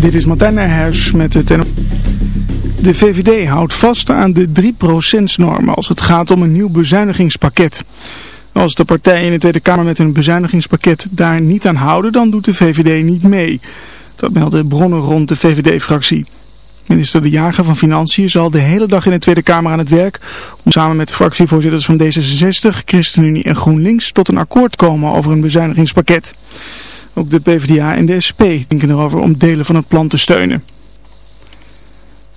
Dit is Martijn Nijhuis met het... De VVD houdt vast aan de 3%-norm als het gaat om een nieuw bezuinigingspakket. Als de partijen in de Tweede Kamer met een bezuinigingspakket daar niet aan houden, dan doet de VVD niet mee. Dat melden bronnen rond de VVD-fractie. Minister De Jager van Financiën zal de hele dag in de Tweede Kamer aan het werk om samen met de fractievoorzitters van D66, ChristenUnie en GroenLinks tot een akkoord komen over een bezuinigingspakket. Ook de PvdA en de SP denken erover om delen van het plan te steunen.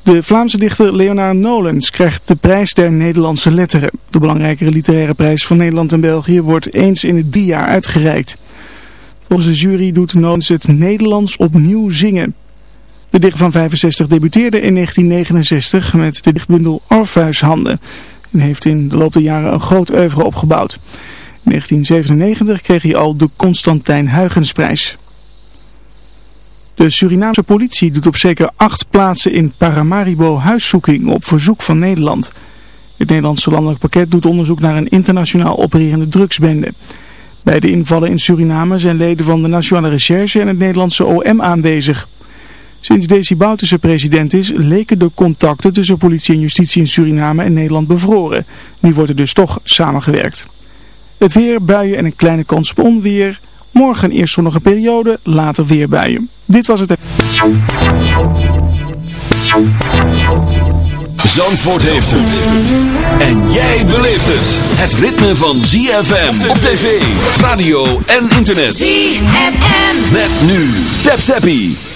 De Vlaamse dichter Leonard Nolens krijgt de prijs der Nederlandse letteren. De belangrijkere literaire prijs van Nederland en België wordt eens in het jaar uitgereikt. Volgens de jury doet Nolens het Nederlands opnieuw zingen. De dichter van 65 debuteerde in 1969 met de dichtbundel Orpheushanden en heeft in de loop der jaren een groot oeuvre opgebouwd. In 1997 kreeg hij al de Constantijn Huygensprijs. De Surinaamse politie doet op zeker acht plaatsen in Paramaribo huiszoeking op verzoek van Nederland. Het Nederlandse landelijk pakket doet onderzoek naar een internationaal opererende drugsbende. Bij de invallen in Suriname zijn leden van de Nationale Recherche en het Nederlandse OM aanwezig. Sinds Desi Bouterse president is, leken de contacten tussen politie en justitie in Suriname en Nederland bevroren. Nu wordt er dus toch samengewerkt. Het weer, buien en een kleine kans op onweer. Morgen eerst zonnige periode, later weer buien. Dit was het. Zandvoort heeft het. En jij beleeft het. Het ritme van ZFM op tv, radio en internet. ZFM. Met nu. Tap Zappie.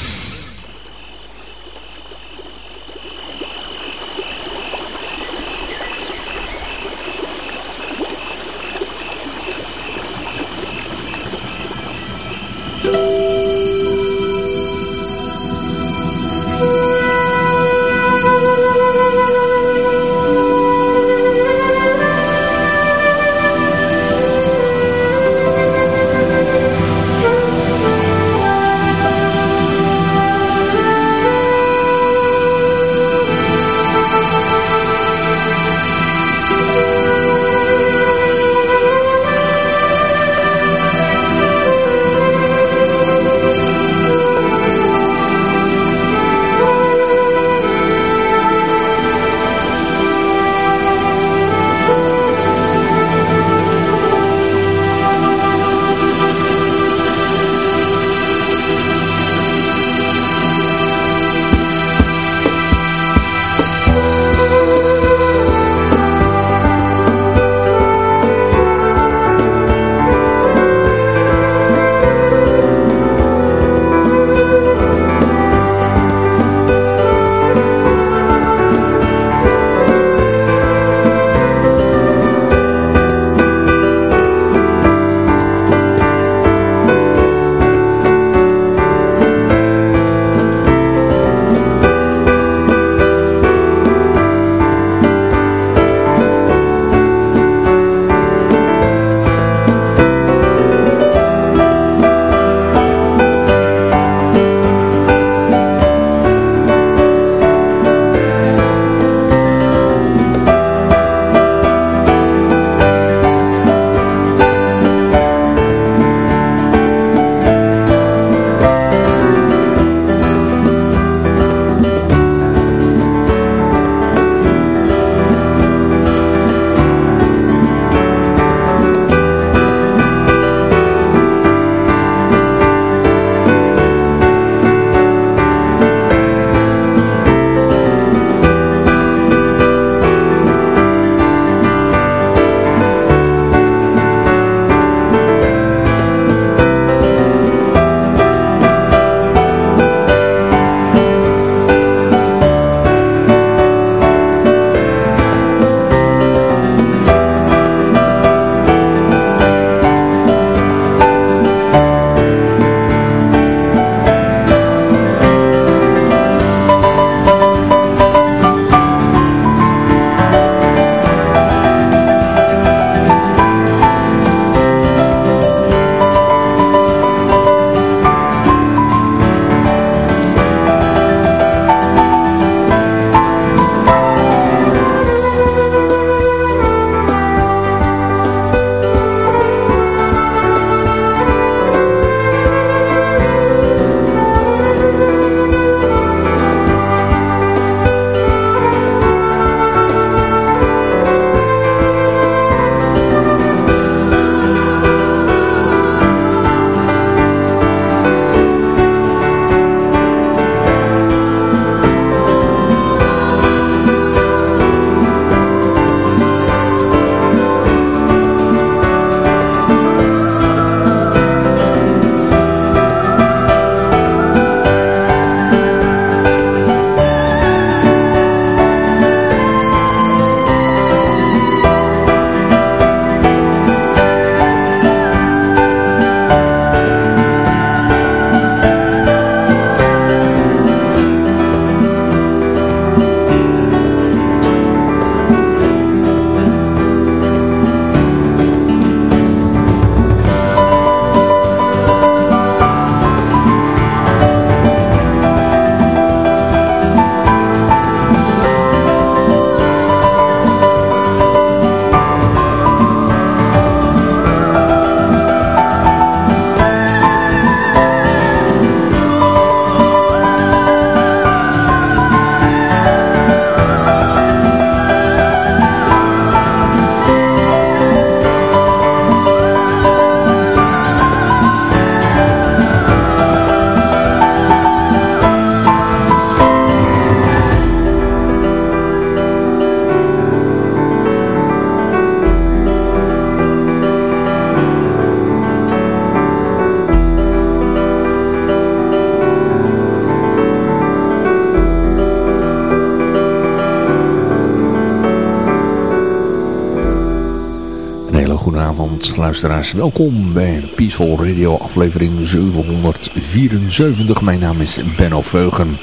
Goedenavond luisteraars. Welkom bij Peaceful Radio aflevering 774. Mijn naam is Benno Veugen.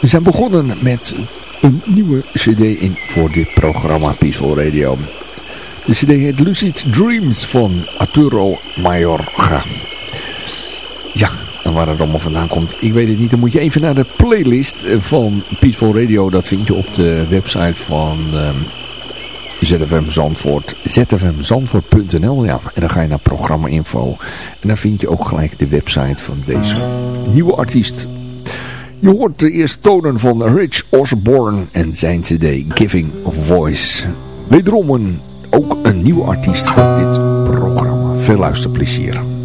We zijn begonnen met een nieuwe cd in voor dit programma Peaceful Radio. De cd heet Lucid Dreams van Arturo Mayorga. Ja, en waar het allemaal vandaan komt, ik weet het niet. Dan moet je even naar de playlist van Peaceful Radio. Dat vind je op de website van... Um, ZFM Zandvoort, zfmzandvoort.nl, ja, en dan ga je naar programma info en dan vind je ook gelijk de website van deze nieuwe artiest. Je hoort de eerste tonen van Rich Osborne en zijn cd Giving Voice. Wederom een, ook een nieuwe artiest voor dit programma. Veel luisterplezier.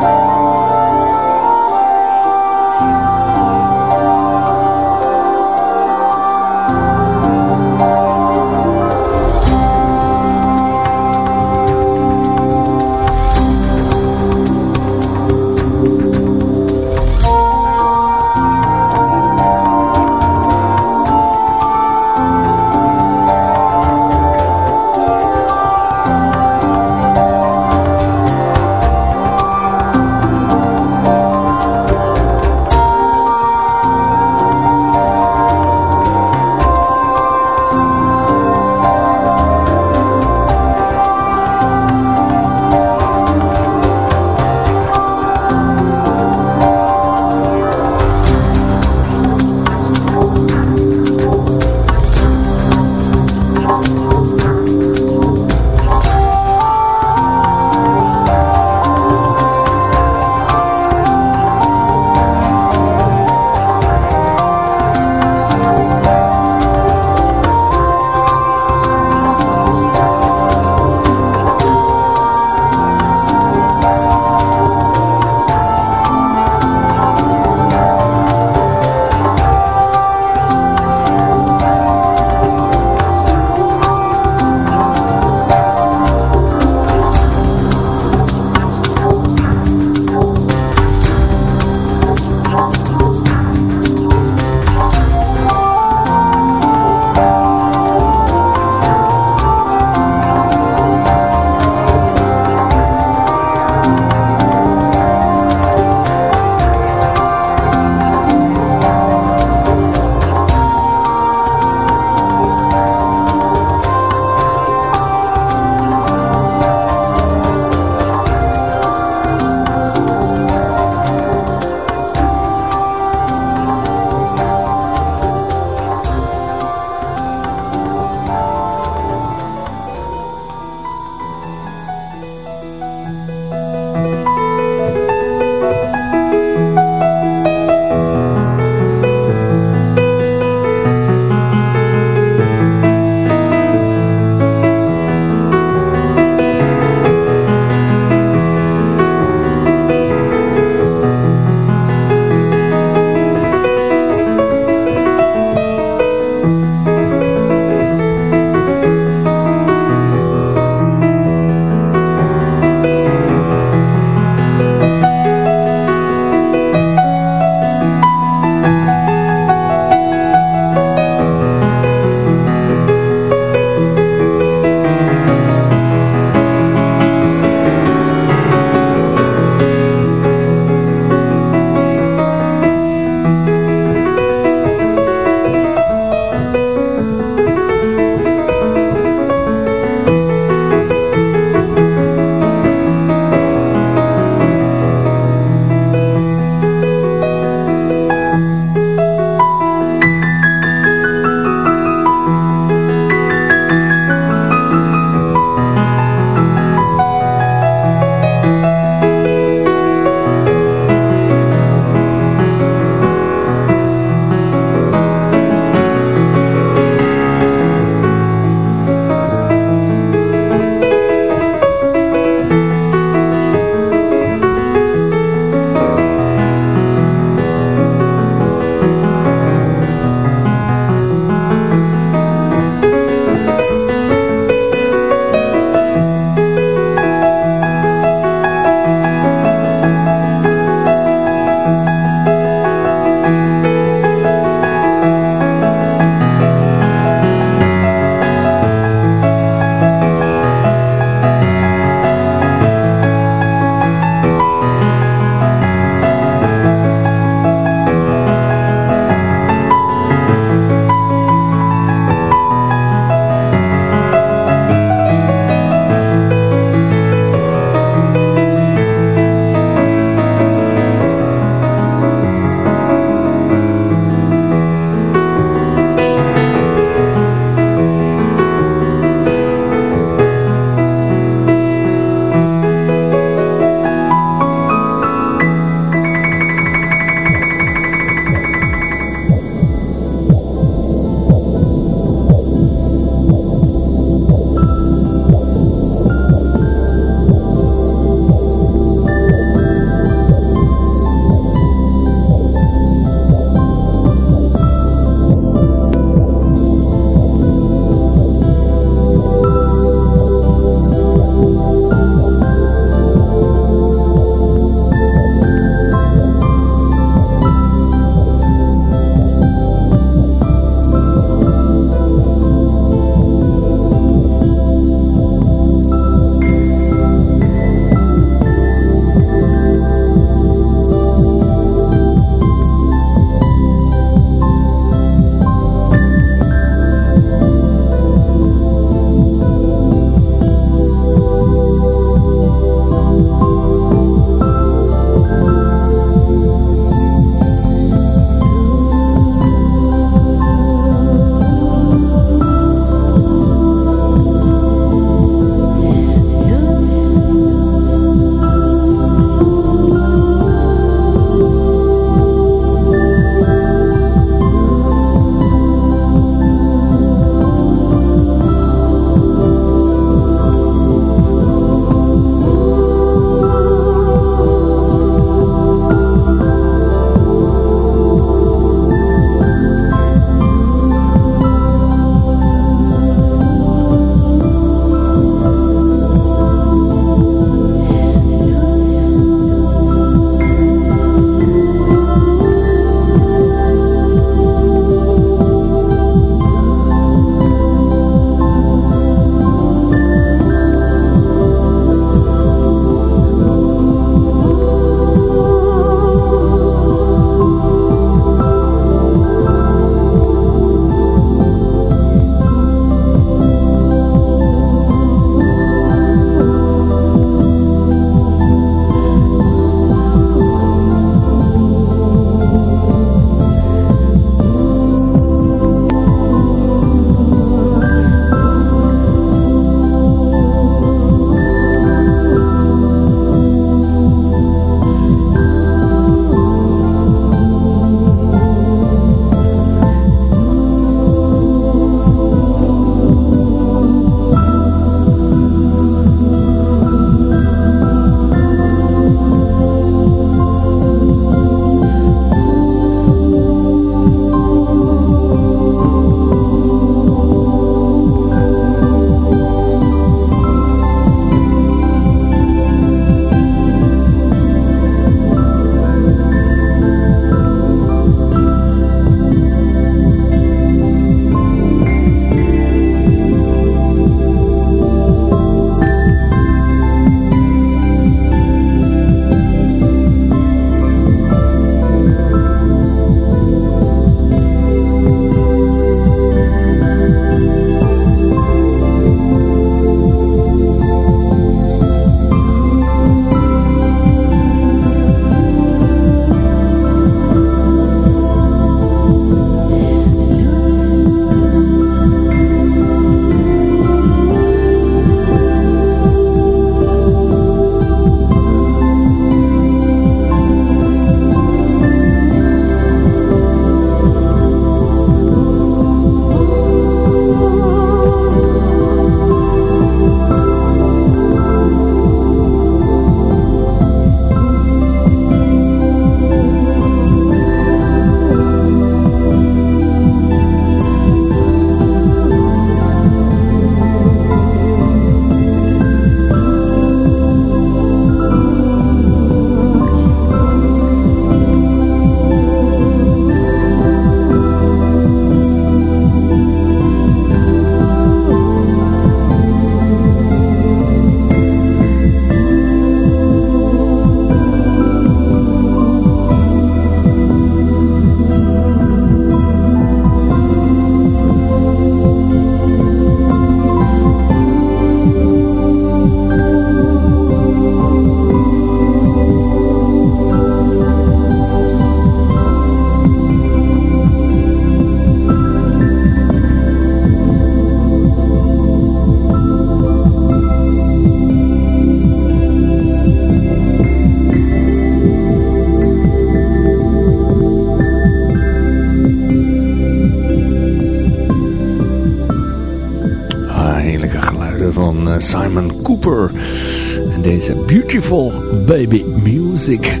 Beautiful Baby Music,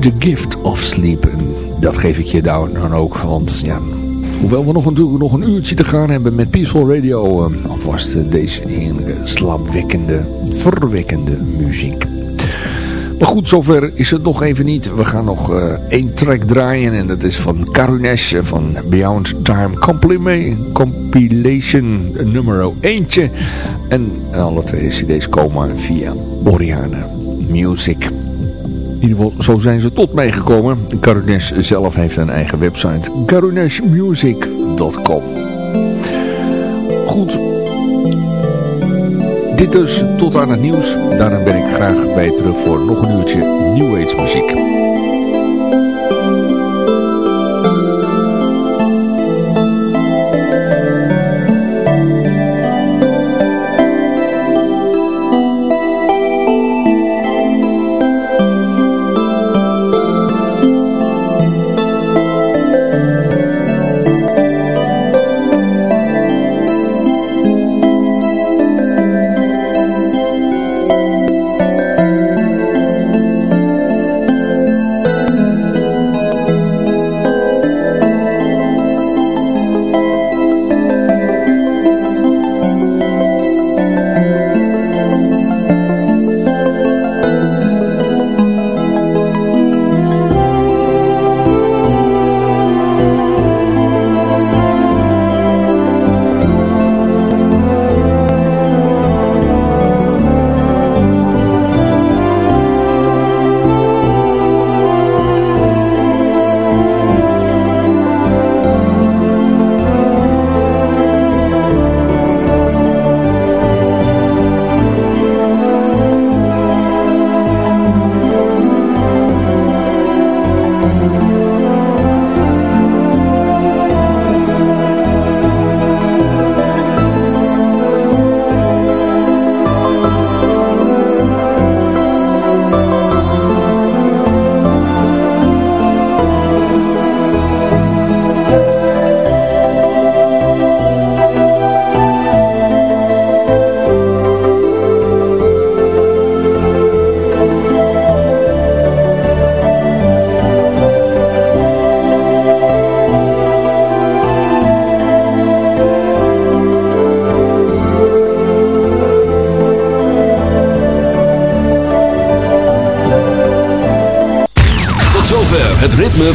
The Gift of Sleep. En dat geef ik je dan ook, want ja... Hoewel we nog, natuurlijk nog een uurtje te gaan hebben met Peaceful Radio, uh, alvast deze heerlijke, slaapwekkende, verwekkende muziek. Maar goed, zover is het nog even niet. We gaan nog uh, één track draaien en dat is van Karunesh van Beyond Time Compilation nummer 1. En alle twee cd's komen via Oriana Music. In ieder geval, zo zijn ze tot meegekomen. Karunesh zelf heeft een eigen website. karuneshmusic.com Goed, dit dus tot aan het nieuws. Daarna ben ik graag bij terug voor nog een uurtje New Age muziek.